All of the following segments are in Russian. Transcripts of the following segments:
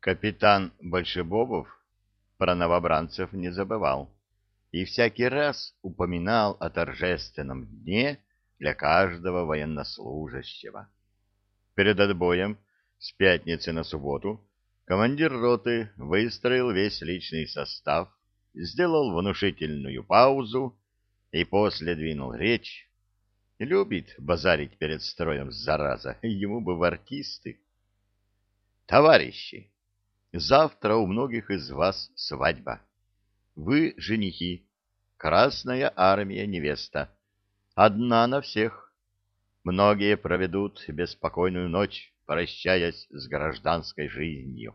Капитан Большебобов про новобранцев не забывал и всякий раз упоминал о торжественном дне для каждого военнослужащего. Перед отбоем с пятницы на субботу командир роты выстроил весь личный состав, сделал внушительную паузу и после двинул речь. Любит базарить перед строем, зараза, ему бы в артисты. Товарищи, завтра у многих из вас свадьба. Вы женихи, Красная Армия невеста. Одна на всех. Многие проведут беспокойную ночь, прощаясь с гражданской жизнью.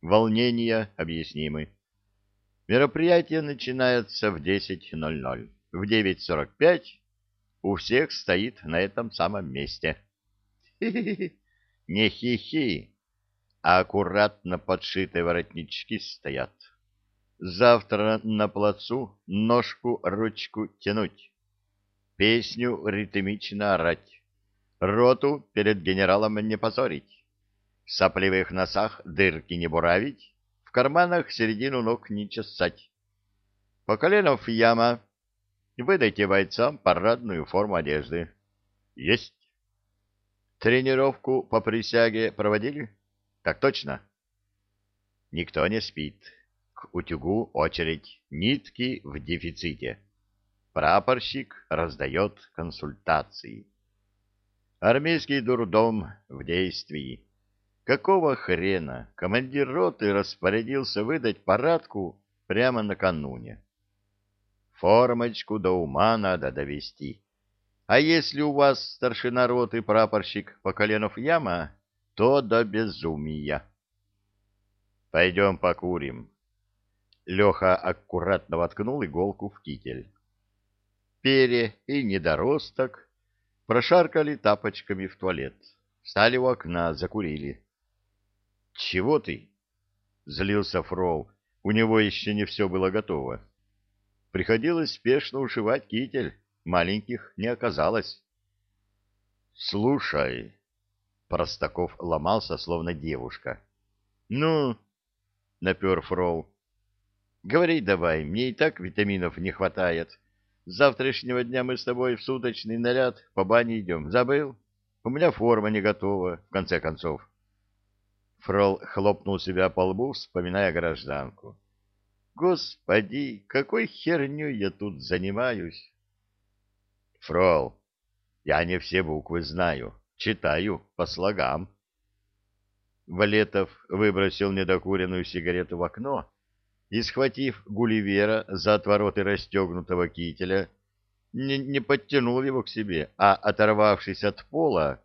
Волнения объяснимы. Мероприятие начинается в 10.00. В 9.45 у всех стоит на этом самом месте. Хи-хи-хи, не хи-хи, а аккуратно подшитые воротнички стоят. Завтра на плацу ножку-ручку тянуть, песню ритмично орать, роту перед генералом не позорить, в сопливых носах дырки не буравить, в карманах середину ног не чесать. По коленов яма, выдайте бойцам парадную форму одежды. Есть. Тренировку по присяге проводили? Так точно. Никто не спит утюгу очередь, нитки в дефиците. Прапорщик раздает консультации. Армейский дурдом в действии. Какого хрена командир роты распорядился выдать парадку прямо накануне? Формочку до ума надо довести. А если у вас старшина роты прапорщик по коленов яма, то до безумия. Пойдем покурим, Леха аккуратно воткнул иголку в китель. Пере и недоросток прошаркали тапочками в туалет. Встали у окна, закурили. — Чего ты? — злился Фрол. У него еще не все было готово. Приходилось спешно ушивать китель. Маленьких не оказалось. — Слушай. Простаков ломался, словно девушка. — Ну? — напер Фрол. Говори давай, мне и так витаминов не хватает. С завтрашнего дня мы с тобой в суточный наряд по бане идем. Забыл? У меня форма не готова, в конце концов. Фрол хлопнул себя по лбу, вспоминая гражданку. Господи, какой херню я тут занимаюсь? Фрол, я не все буквы знаю, читаю по слогам. Валетов выбросил недокуренную сигарету в окно и, схватив Гулливера за отвороты расстегнутого кителя, не, не подтянул его к себе, а, оторвавшись от пола,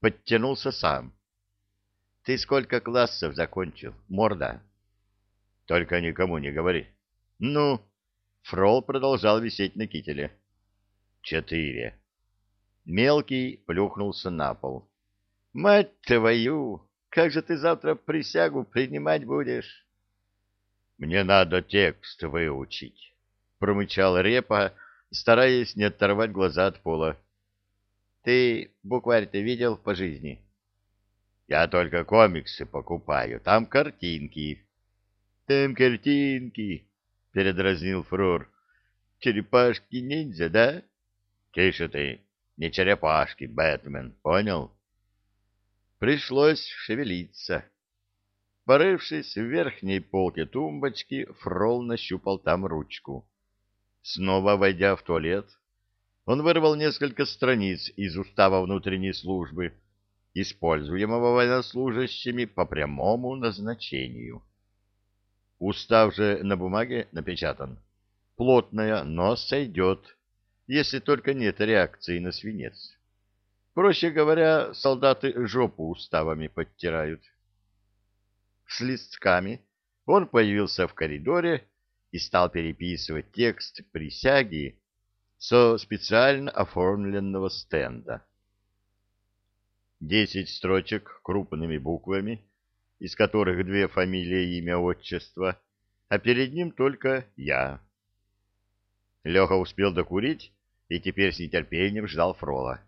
подтянулся сам. — Ты сколько классов закончил, морда? — Только никому не говори. — Ну? Фрол продолжал висеть на кителе. — Четыре. Мелкий плюхнулся на пол. — Мать твою! Как же ты завтра присягу принимать будешь? Мне надо текст выучить, — промычал Репа, стараясь не оторвать глаза от пола. — Ты букварь-то видел по жизни? — Я только комиксы покупаю, там картинки. — Там картинки, — передразнил Фрор. — Черепашки-ниндзя, да? — Тише ты, не черепашки, Бэтмен, понял? Пришлось шевелиться. — Порывшись в верхней полке тумбочки, Фрол нащупал там ручку. Снова войдя в туалет, он вырвал несколько страниц из устава внутренней службы, используемого военнослужащими по прямому назначению. Устав же на бумаге напечатан. Плотная, но сойдет, если только нет реакции на свинец. Проще говоря, солдаты жопу уставами подтирают с листками, он появился в коридоре и стал переписывать текст присяги со специально оформленного стенда. Десять строчек крупными буквами, из которых две фамилии, имя, отчество, а перед ним только я. Леха успел докурить и теперь с нетерпением ждал Фрола.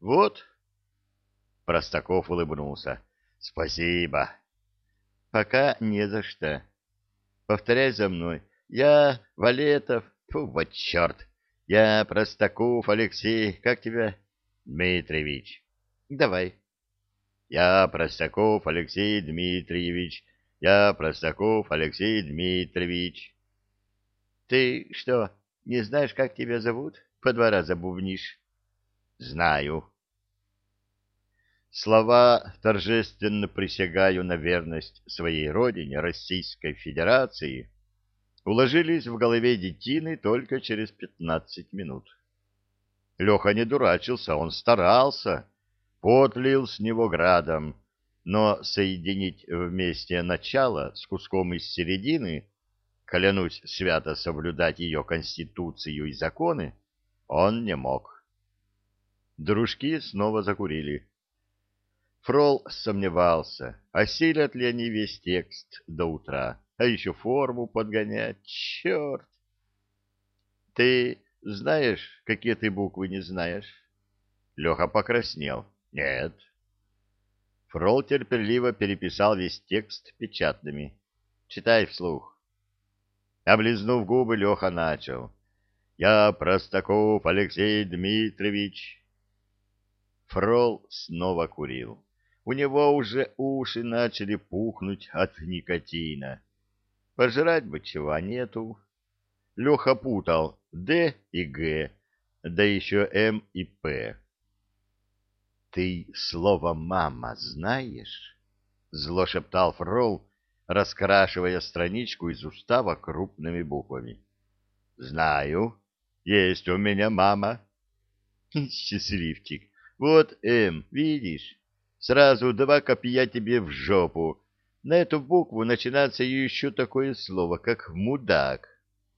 «Вот!» Простаков улыбнулся. «Спасибо!» Пока не за что. Повторяй за мной. Я Валетов. Фу, вот черт. Я Простаков Алексей. Как тебя? Дмитриевич. Давай. Я Простаков Алексей Дмитриевич. Я Простаков Алексей Дмитриевич. Ты что, не знаешь, как тебя зовут? По два раза бубнишь. Знаю. Слова «торжественно присягаю на верность своей родине, Российской Федерации» уложились в голове детины только через пятнадцать минут. Леха не дурачился, он старался, потлил с него градом, но соединить вместе начало с куском из середины, клянусь свято соблюдать ее конституцию и законы, он не мог. Дружки снова закурили. Фрол сомневался, осилят ли они весь текст до утра, а еще форму подгонять. Черт! Ты знаешь, какие ты буквы не знаешь? Леха покраснел. Нет. Фрол терпеливо переписал весь текст печатными. Читай вслух. Облизнув губы, Леха начал. «Я Простаков Алексей Дмитриевич». Фрол снова курил у него уже уши начали пухнуть от никотина. Пожрать бы чего нету. Леха путал Д и Г, да еще М и П. «Ты слово «мама» знаешь?» — зло шептал Фрол, раскрашивая страничку из устава крупными буквами. «Знаю. Есть у меня мама». «Счастливчик. Вот М, видишь?» Сразу два копья тебе в жопу. На эту букву начинается еще такое слово, как «мудак».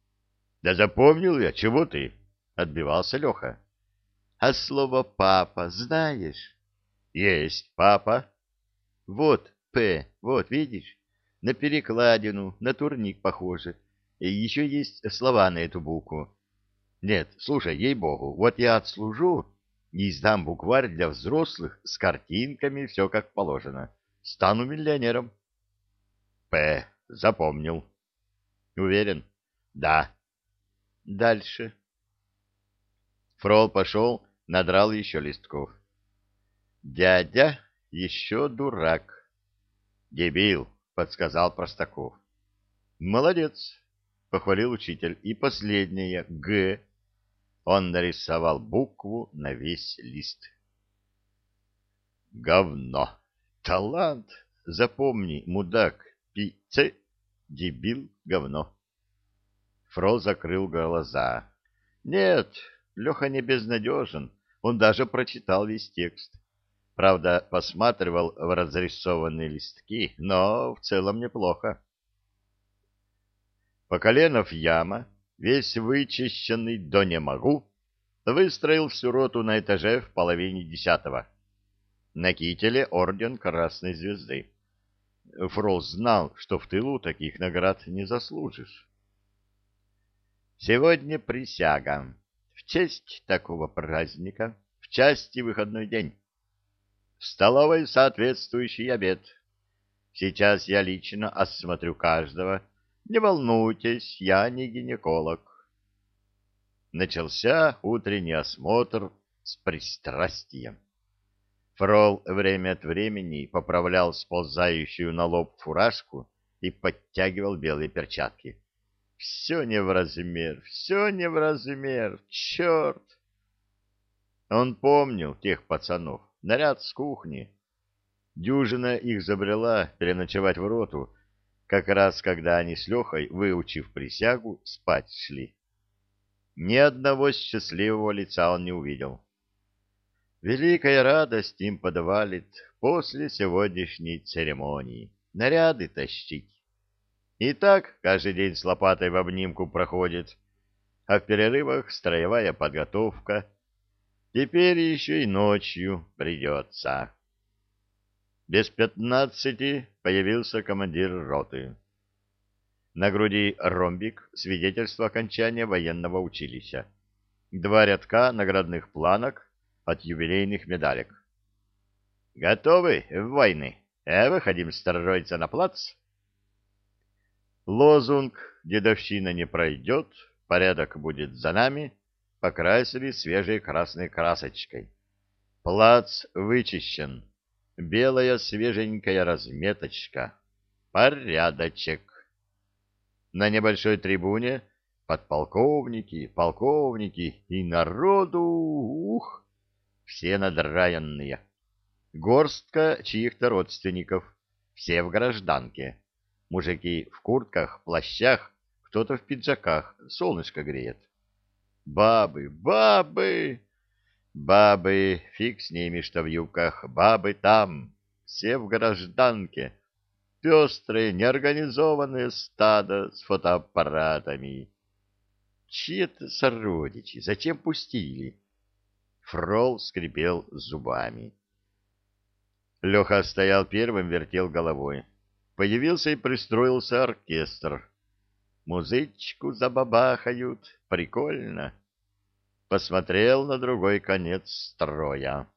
— Да запомнил я, чего ты? — отбивался Леха. — А слово «папа» знаешь? — Есть папа. — Вот «п», вот, видишь? На перекладину, на турник похоже. И еще есть слова на эту букву. Нет, слушай, ей-богу, вот я отслужу и издам букварь для взрослых с картинками, все как положено. Стану миллионером. П. Запомнил. Уверен? Да. Дальше. Фрол пошел, надрал еще листков. Дядя еще дурак. Дебил, подсказал Простаков. Молодец, похвалил учитель. И последнее, Г он нарисовал букву на весь лист. Говно. Талант. Запомни, мудак. Пице. Дебил. Говно. Фро закрыл глаза. Нет, Леха не безнадежен. Он даже прочитал весь текст. Правда, посматривал в разрисованные листки, но в целом неплохо. Поколенов яма весь вычищенный до не могу, выстроил всю роту на этаже в половине десятого. На кителе орден Красной Звезды. Фрол знал, что в тылу таких наград не заслужишь. Сегодня присяга. В честь такого праздника, в части выходной день. В столовой соответствующий обед. Сейчас я лично осмотрю каждого, не волнуйтесь, я не гинеколог. Начался утренний осмотр с пристрастием. Фрол время от времени поправлял сползающую на лоб фуражку и подтягивал белые перчатки. Все не в размер, все не в размер, черт! Он помнил тех пацанов, наряд с кухни. Дюжина их забрела переночевать в роту, как раз когда они с Лехой, выучив присягу, спать шли. Ни одного счастливого лица он не увидел. Великая радость им подвалит после сегодняшней церемонии. Наряды тащить. И так каждый день с лопатой в обнимку проходит, а в перерывах строевая подготовка. Теперь еще и ночью придется. Без пятнадцати появился командир роты. На груди ромбик, свидетельство окончания военного училища. Два рядка наградных планок от юбилейных медалек. «Готовы в войны?» Э, выходим строиться на плац. Лозунг «Дедовщина не пройдет, порядок будет за нами» покрасили свежей красной красочкой. Плац вычищен. Белая свеженькая разметочка. Порядочек. На небольшой трибуне подполковники, полковники и народу, ух, все надраенные. Горстка чьих-то родственников, все в гражданке. Мужики в куртках, плащах, кто-то в пиджаках, солнышко греет. Бабы, бабы! Бабы, фиг с ними, что в юбках, бабы там, все в гражданке, пестрые, неорганизованные стадо с фотоаппаратами. Чьи это сородичи? Зачем пустили? Фрол скрипел зубами. Леха стоял первым, вертел головой. Появился и пристроился оркестр. Музычку забабахают. Прикольно посмотрел на другой конец строя.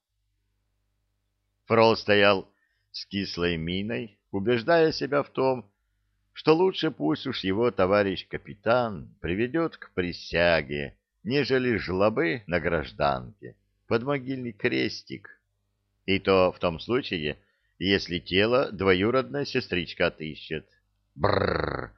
Фрол стоял с кислой миной, убеждая себя в том, что лучше пусть уж его товарищ капитан приведет к присяге, нежели жлобы на гражданке, под могильный крестик. И то в том случае, если тело двоюродная сестричка отыщет. Бррр!